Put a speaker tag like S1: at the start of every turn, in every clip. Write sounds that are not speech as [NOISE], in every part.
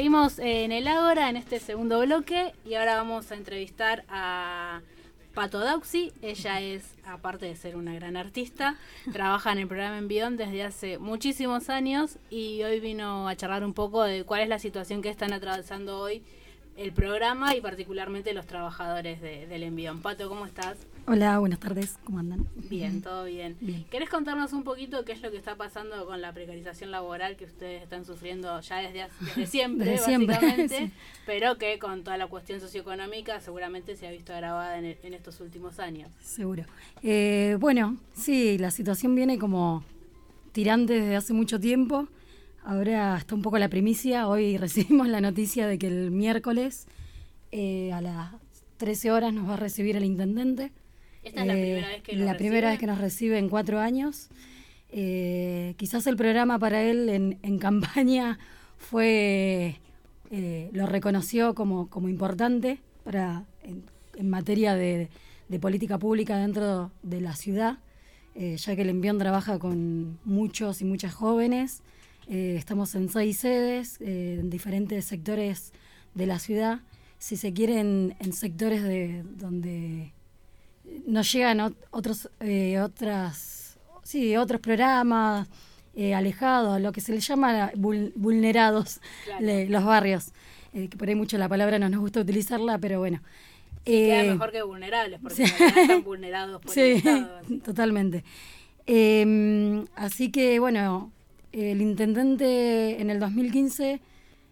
S1: seguimos en el Ágora en este segundo bloque y ahora vamos a entrevistar a Pato Dauxi. Ella es, aparte de ser una gran artista, trabaja en el programa Envión desde hace muchísimos años y hoy vino a charlar un poco de cuál es la situación que están atravesando hoy el programa y particularmente los trabajadores del envión. Pato, ¿cómo estás?
S2: Hola, buenas tardes, ¿cómo andan?
S1: Bien, todo bien.
S2: bien.
S1: ¿Querés contarnos un poquito qué es lo que está pasando con la precarización laboral que ustedes están sufriendo ya desde, [LAUGHS] desde siempre, básicamente, [LAUGHS] pero que con toda la cuestión socioeconómica seguramente se ha visto agravada en, en estos últimos años?
S2: Seguro. Eh, bueno, sí, la situación viene como tirante desde hace mucho tiempo. Ahora está un poco la primicia. Hoy [LAUGHS] recibimos la noticia de que el miércoles eh, a las 13 horas nos va a recibir el intendente.
S1: ¿Esta es la primera vez que La
S2: primera vez que nos recibe en cuatro años. Eh, quizás el programa para él en, campaña fue, eh, lo reconoció como, como importante para, en, materia de, política pública dentro de la ciudad, ya que el envión trabaja con muchos y muchas jóvenes eh, estamos en seis sedes, eh, en diferentes sectores de la ciudad. Si se quiere, en, sectores de donde nos llegan otros, eh, otras, sí, otros programas alejados, lo que se le llama vulnerados, los barrios. que por ahí mucho la palabra no nos gusta utilizarla, pero bueno.
S1: Sí, queda mejor que vulnerables, porque están vulnerados por [LAUGHS] sí,
S2: totalmente. Em, así que, bueno, el intendente en el 2015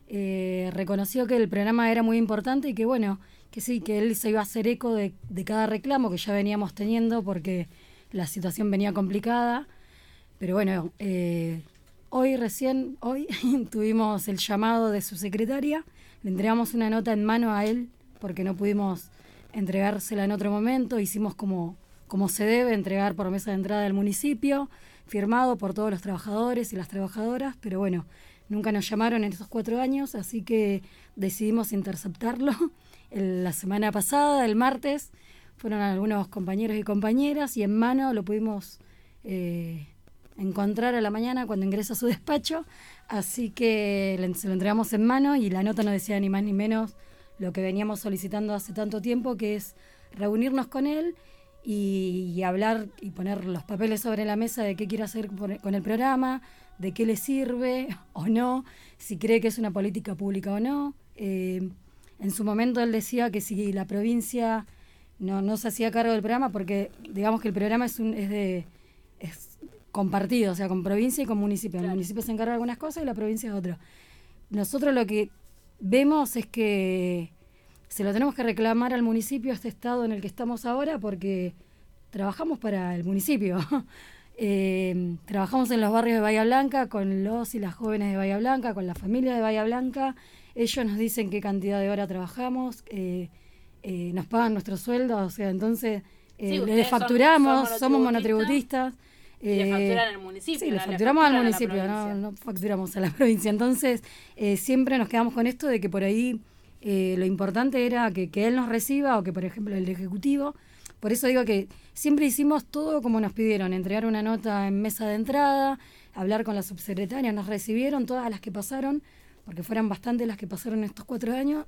S2: eh, reconoció que el programa era muy importante y que bueno, que sí, que él se iba a hacer eco de, cada reclamo que ya veníamos teniendo porque la situación venía complicada. Pero bueno, eh, hoy recién, hoy [LAUGHS] tuvimos el llamado de su secretaria, le entregamos una nota en mano a él porque no pudimos entregársela en otro momento, hicimos como, como se debe entregar por mesa de entrada del municipio firmado por todos los trabajadores y las trabajadoras, pero bueno, nunca nos llamaron en esos cuatro años, así que decidimos interceptarlo. [LAUGHS] la semana pasada, el martes, fueron algunos compañeros y compañeras y en mano lo pudimos eh, encontrar a la mañana cuando ingresa a su [LAUGHS] despacho, así que se lo entregamos en mano y la nota no decía ni más ni menos lo que veníamos solicitando hace tanto tiempo, que es reunirnos con él y, hablar y poner los papeles sobre la mesa de qué quiere hacer con el programa, de qué le sirve [LAUGHS] o no, si cree que es una política pública o no. Eh, en su momento él decía que si la provincia no, no se hacía cargo del programa, porque digamos que el programa es, un, es de es compartido, o sea, con provincia y con municipio. El municipio se encarga de algunas cosas y la provincia de otras. Nosotros lo que vemos es que se lo tenemos que reclamar al municipio, a este estado en el que estamos ahora, porque trabajamos para el municipio. [LAUGHS] Eh, trabajamos en los barrios de Bahía Blanca con los y las jóvenes de Bahía Blanca, con la familia de Bahía Blanca. Ellos nos dicen qué cantidad de hora trabajamos, eh, eh, nos pagan nuestro sueldo, o sea, entonces les facturamos, somos monotributistas.
S1: le facturan al municipio.
S2: Sí, le facturamos al municipio, no, no, facturamos a la [LAUGHS] provincia. Entonces, siempre nos quedamos con esto de que por ahí eh, lo importante era que, él nos reciba o que, por ejemplo, el Ejecutivo. Por eso digo que siempre hicimos todo como nos pidieron, entregar una nota en mesa de entrada, hablar con la subsecretaria, nos recibieron todas las que pasaron, porque fueran bastantes las que pasaron estos cuatro años,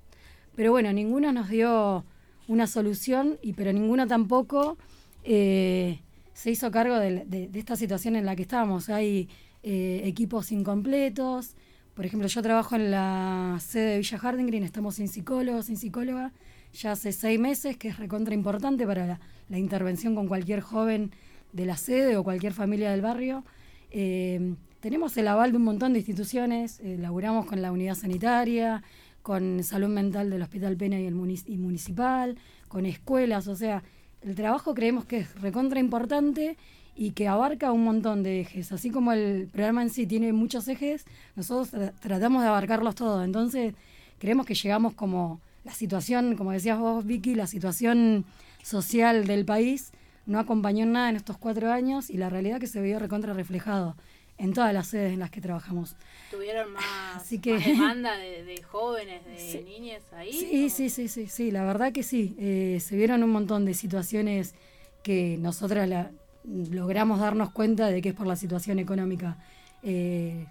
S2: pero bueno, ninguna nos dio una solución, y pero ninguna tampoco eh, se hizo cargo de, esta situación en la que estamos. Hay eh, equipos incompletos, por ejemplo, yo trabajo en la sede de Villa Harding Green, estamos sin psicólogos, sin psicóloga, ya hace seis meses, que es recontra importante para la, intervención con cualquier joven de la sede o cualquier familia del barrio. Eh, tenemos el aval de un montón de instituciones, eh, laburamos con la unidad sanitaria, con salud mental del Hospital Pena y el municipal, con escuelas, o sea, el trabajo creemos que es recontra importante y que abarca un montón de ejes. Así como el programa en sí tiene muchos ejes, nosotros tratamos de abarcarlos todos. Entonces, creemos que llegamos como la situación, como decías vos, Vicky, la situación social del país no acompañó nada en estos cuatro años y la realidad que se vio recontra reflejado en todas las sedes en las que trabajamos.
S1: ¿Tuvieron más, demanda de, jóvenes, de niñas ahí?
S2: Sí, sí, sí, sí, sí, la verdad que sí. Eh, se vieron un montón de situaciones que nosotras la, logramos darnos cuenta de que es por la situación económica. Eh,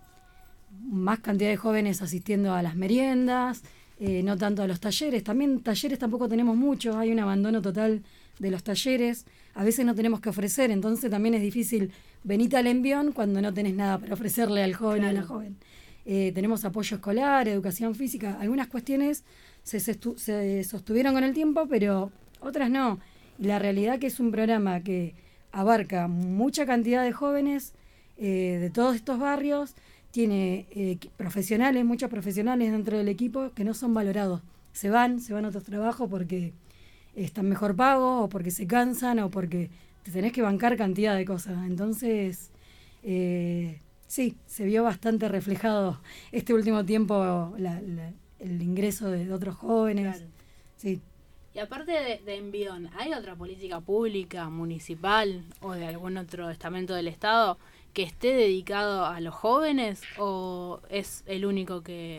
S2: más cantidad de jóvenes asistiendo a las meriendas, eh, no tanto a los talleres. También talleres tampoco tenemos muchos, hay un abandono total de los talleres. A veces no tenemos que ofrecer, entonces también es difícil venir al envión cuando no tenés nada para ofrecerle al joven o a la joven. Eh, tenemos apoyo escolar, educación física, algunas cuestiones se, se sostuvieron con el tiempo, pero otras no. Y la realidad que es un programa que abarca mucha cantidad de jóvenes eh, de todos estos barrios, tiene eh, profesionales, muchos profesionales dentro del equipo que no son valorados. Se van, se van a otros trabajos porque están mejor pagos o porque se cansan o porque te tenés que bancar cantidad de cosas. Entonces, eh, sí, se vio bastante reflejado este último tiempo el ingreso de, otros jóvenes. Sí.
S1: Y aparte de, de, Envión, ¿hay otra política pública, municipal o de algún otro estamento del Estado que esté dedicado a los jóvenes o es el único que,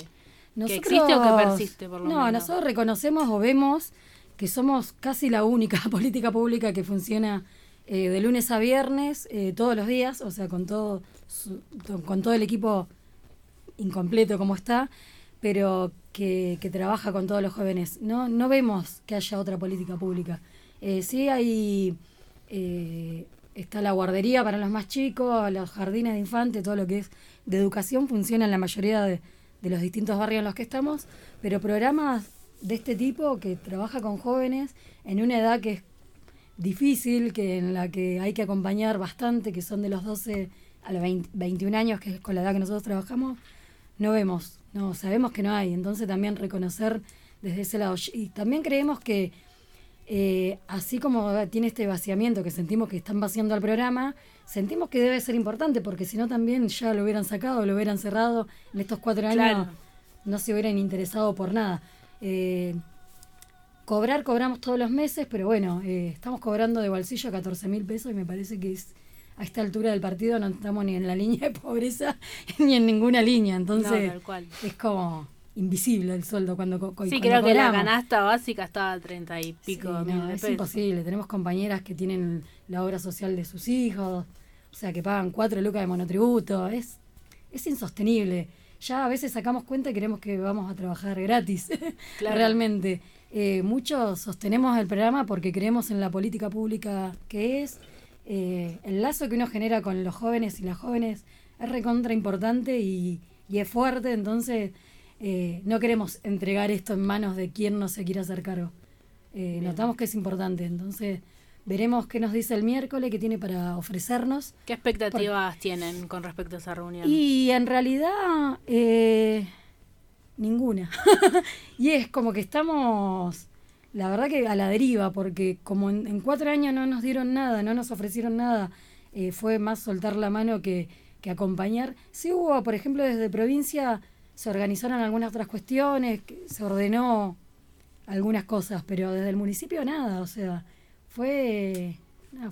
S1: existe o que persiste por lo
S2: no, nosotros reconocemos o vemos que somos casi la única [LAUGHS] política pública que funciona eh, de lunes a viernes eh, todos los días, o sea, con todo con todo el equipo incompleto como está, pero que, trabaja con todos los jóvenes. No, no vemos que haya otra política pública. Eh, sí hay está la guardería para los más chicos, los jardines de infantes, todo lo que es de educación funciona en la mayoría de, los distintos barrios en los que estamos, pero programas de este tipo que trabaja con jóvenes en una edad que es difícil, que en la que hay que acompañar bastante, que son de los 12 a los 21 años, que es con la edad que nosotros trabajamos, no vemos, no sabemos que no hay. Entonces también reconocer desde ese lado. Y también creemos que eh, así como tiene este vaciamiento que sentimos que están vaciando al programa, sentimos que debe ser importante, porque si no también ya lo hubieran sacado, lo hubieran cerrado en estos cuatro años, no se hubieran interesado por nada. Eh, cobrar, cobramos todos los meses, pero bueno, eh, estamos cobrando de bolsillo 14 mil pesos y me parece que es a esta altura del partido no estamos ni en la [LAUGHS] línea de pobreza [LAUGHS] ni en ninguna línea, entonces es como invisible el sueldo cuando
S1: Sí, creo que la canasta básica estaba a treinta y pico
S2: Es imposible. Tenemos compañeras que tienen la obra social de sus hijos, o sea, que pagan cuatro lucas de monotributo. Es, es insostenible. Ya a veces sacamos cuenta y queremos que vamos a trabajar gratis, [LAUGHS] realmente. Eh, muchos sostenemos el programa porque creemos en la política pública que es. Eh, el lazo que uno genera con los jóvenes y las jóvenes es recontra importante y, y es fuerte, entonces eh, no queremos entregar esto en manos de quien no se quiera hacer cargo. Notamos que es importante, entonces veremos qué nos dice el miércoles, qué tiene para ofrecernos.
S1: ¿Qué expectativas tienen con respecto a esa reunión?
S2: Y en realidad, ninguna. [LAUGHS] y es como que estamos, la verdad que a la deriva, porque como en, cuatro años no nos dieron nada, no nos ofrecieron nada, fue más soltar la mano que, que acompañar. Sí hubo, por ejemplo, desde provincia se organizaron algunas otras cuestiones, se ordenó algunas cosas, pero desde el municipio nada, o sea, fue,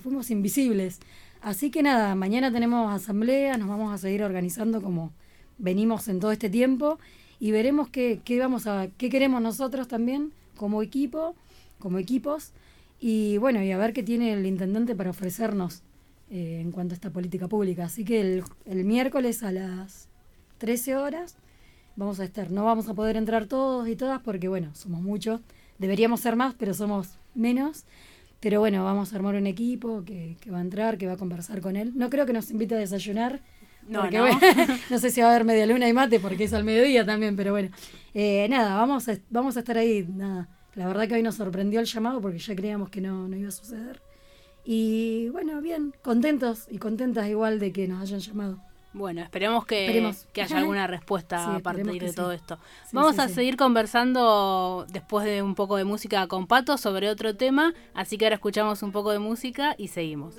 S2: fuimos invisibles. Así que nada, mañana tenemos asamblea, nos vamos a seguir organizando como venimos en todo este tiempo y veremos qué, qué vamos a, qué queremos nosotros también como equipo, como equipos, y bueno, y a ver qué tiene el intendente para ofrecernos eh, en cuanto a esta política pública. Así que el, el miércoles a las 13 horas vamos a estar. No vamos a poder entrar todos y todas porque, bueno, somos muchos. Deberíamos ser más, pero somos menos. Pero bueno, vamos a armar un equipo que, va a entrar, que va a conversar con él. No creo que nos invite a desayunar. No, porque, no. Bueno, [LAUGHS] no sé si va a haber media luna y mate porque es al mediodía también, pero bueno. Eh, nada, vamos a, vamos a estar ahí. Nada. La verdad que hoy nos sorprendió el llamado porque ya creíamos que no, no iba a suceder. Y bueno, bien, contentos y contentas igual de que nos hayan llamado.
S1: Bueno, esperemos que, que haya alguna respuesta [LAUGHS] a partir de todo esto. Vamos a seguir conversando después de un poco de música con Pato sobre otro tema, así que ahora escuchamos un poco de música y seguimos.